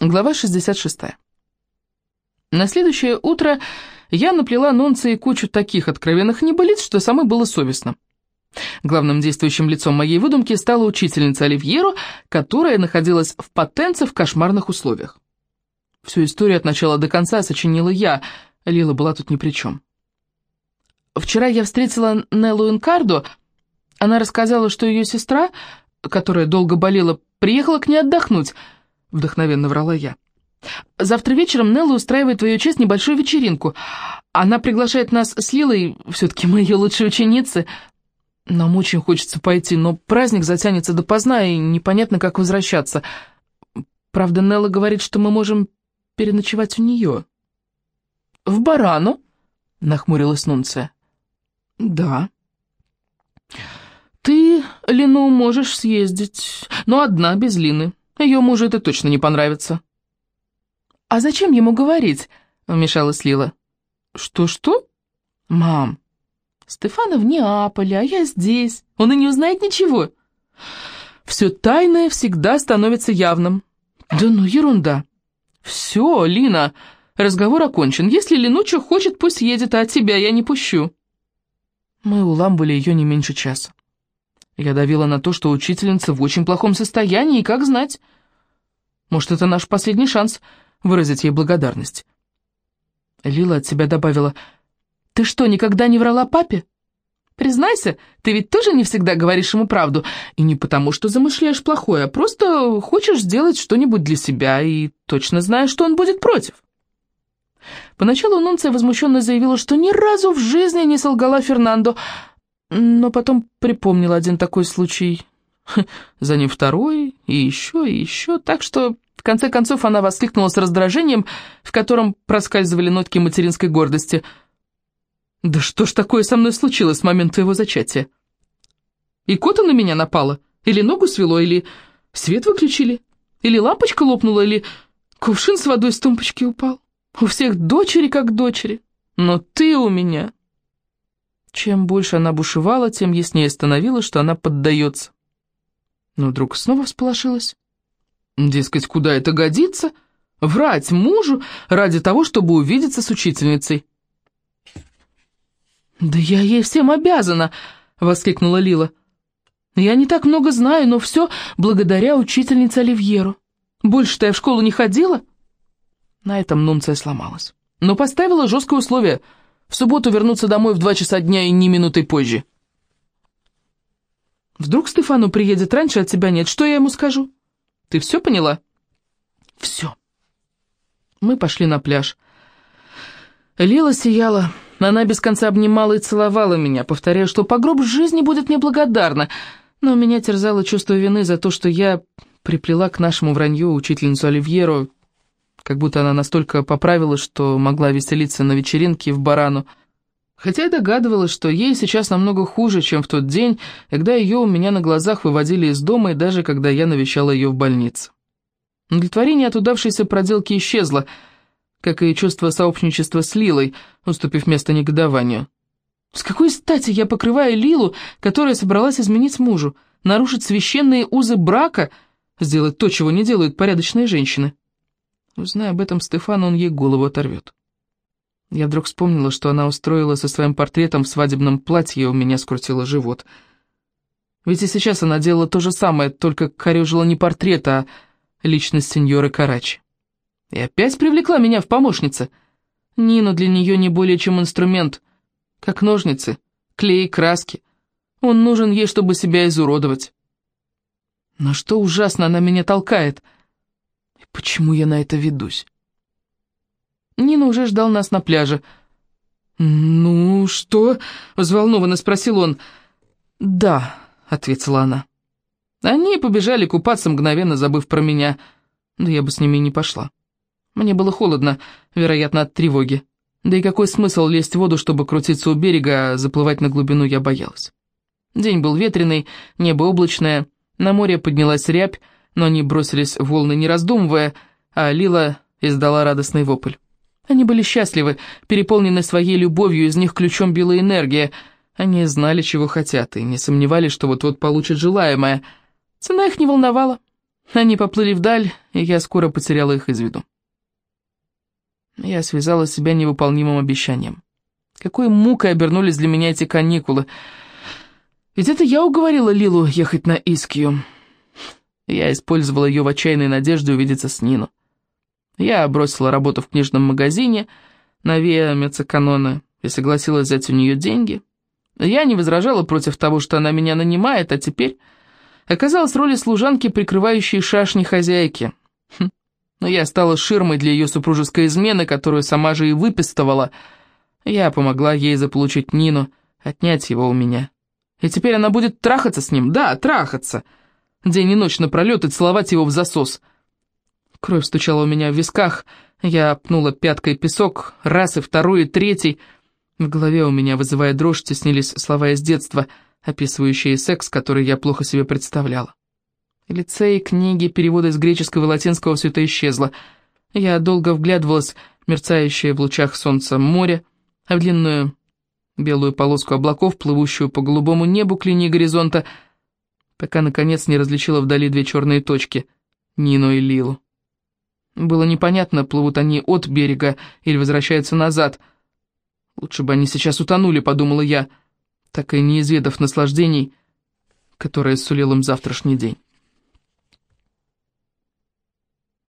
Глава 66. На следующее утро я наплела Нонце и кучу таких откровенных небылиц, что самой было совестно. Главным действующим лицом моей выдумки стала учительница Оливьеру, которая находилась в потенце в кошмарных условиях. Всю историю от начала до конца сочинила я, Лила была тут ни при чем. Вчера я встретила Неллу Инкардо, она рассказала, что ее сестра, которая долго болела, приехала к ней отдохнуть – вдохновенно врала я. «Завтра вечером Нелла устраивает ее честь небольшую вечеринку. Она приглашает нас с Лилой, все-таки мы ее лучшие ученицы. Нам очень хочется пойти, но праздник затянется допоздна, и непонятно, как возвращаться. Правда, Нелла говорит, что мы можем переночевать у нее». «В Барану?» — нахмурилась Нунция. «Да». «Ты, Лину, можешь съездить, но одна, без Лины». Ее мужу это точно не понравится». «А зачем ему говорить?» — вмешалась Лила. «Что-что?» «Мам, Стефана в Неаполе, а я здесь. Он и не узнает ничего». «Все тайное всегда становится явным». «Да ну, ерунда». «Все, Лина, разговор окончен. Если Ленуча хочет, пусть едет, а тебя я не пущу». Мы уламывали ее не меньше часа. Я давила на то, что учительница в очень плохом состоянии, и как знать. Может, это наш последний шанс выразить ей благодарность. Лила от себя добавила, «Ты что, никогда не врала папе? Признайся, ты ведь тоже не всегда говоришь ему правду, и не потому, что замышляешь плохое, а просто хочешь сделать что-нибудь для себя и точно знаешь, что он будет против». Поначалу Нунция возмущенно заявила, что ни разу в жизни не солгала Фернандо, но потом припомнил один такой случай, за ним второй, и еще, и еще, так что в конце концов она воскликнула с раздражением, в котором проскальзывали нотки материнской гордости. «Да что ж такое со мной случилось с момента твоего зачатия? И кота на меня напала? Или ногу свело, или свет выключили? Или лампочка лопнула, или кувшин с водой с тумбочки упал? У всех дочери как дочери, но ты у меня...» Чем больше она бушевала, тем яснее становилось, что она поддается. Но вдруг снова всполошилась. Дескать, куда это годится? Врать мужу ради того, чтобы увидеться с учительницей. «Да я ей всем обязана!» — воскликнула Лила. «Я не так много знаю, но все благодаря учительнице Оливьеру. Больше-то я в школу не ходила». На этом Нунция сломалась. Но поставила жесткое условие — в субботу вернуться домой в два часа дня и ни минутой позже. Вдруг Стефану приедет раньше, от тебя нет. Что я ему скажу? Ты все поняла? Все. Мы пошли на пляж. Лила сияла. Она без конца обнимала и целовала меня, повторяя, что по гроб жизни будет мне благодарна. Но меня терзало чувство вины за то, что я приплела к нашему вранью учительницу Оливьеру, как будто она настолько поправилась, что могла веселиться на вечеринке в Барану. Хотя я догадывалась, что ей сейчас намного хуже, чем в тот день, когда ее у меня на глазах выводили из дома и даже когда я навещала ее в больнице. Удовлетворение от удавшейся проделки исчезло, как и чувство сообщничества с Лилой, уступив место негодованию. С какой стати я покрываю Лилу, которая собралась изменить мужу, нарушить священные узы брака, сделать то, чего не делают порядочные женщины? Узная об этом Стефан, он ей голову оторвет. Я вдруг вспомнила, что она устроила со своим портретом в свадебном платье, у меня скрутило живот. Ведь и сейчас она делала то же самое, только корежила не портрет, а личность сеньоры Карачи. И опять привлекла меня в помощницы. Нину для нее не более чем инструмент, как ножницы, клей, краски. Он нужен ей, чтобы себя изуродовать. Но что ужасно она меня толкает — Почему я на это ведусь? Нина уже ждал нас на пляже. «Ну, что?» — взволнованно спросил он. «Да», — ответила она. Они побежали купаться, мгновенно забыв про меня. Да я бы с ними и не пошла. Мне было холодно, вероятно, от тревоги. Да и какой смысл лезть в воду, чтобы крутиться у берега, а заплывать на глубину я боялась. День был ветреный, небо облачное, на море поднялась рябь, но они бросились в волны, не раздумывая, а Лила издала радостный вопль. Они были счастливы, переполнены своей любовью, из них ключом била энергия. Они знали, чего хотят, и не сомневались, что вот-вот получат желаемое. Цена их не волновала. Они поплыли вдаль, и я скоро потеряла их из виду. Я связала себя невыполнимым обещанием. Какой мукой обернулись для меня эти каникулы. Ведь это я уговорила Лилу ехать на Искью. Я использовала ее в отчаянной надежде увидеться с Нину. Я бросила работу в книжном магазине на Виа Мецеканона и согласилась взять у нее деньги. Я не возражала против того, что она меня нанимает, а теперь оказалась в роли служанки, прикрывающей шашни хозяйки. Хм. Но я стала ширмой для ее супружеской измены, которую сама же и выпистывала. Я помогла ей заполучить Нину, отнять его у меня. И теперь она будет трахаться с ним, да, трахаться. День и ночь напролет и целовать его в засос. Кровь стучала у меня в висках, я пнула пяткой песок, раз и второй, и третий. В голове у меня, вызывая дрожь, теснились слова из детства, описывающие секс, который я плохо себе представляла. Лицей, книги, переводы из греческого и латинского все это исчезло. Я долго вглядывалась мерцающее в лучах солнца море, а в длинную белую полоску облаков, плывущую по голубому небу к линии горизонта, пока, наконец, не различила вдали две черные точки — Нину и Лилу. Было непонятно, плывут они от берега или возвращаются назад. Лучше бы они сейчас утонули, подумала я, так и не изведав наслаждений, которые сулил им завтрашний день.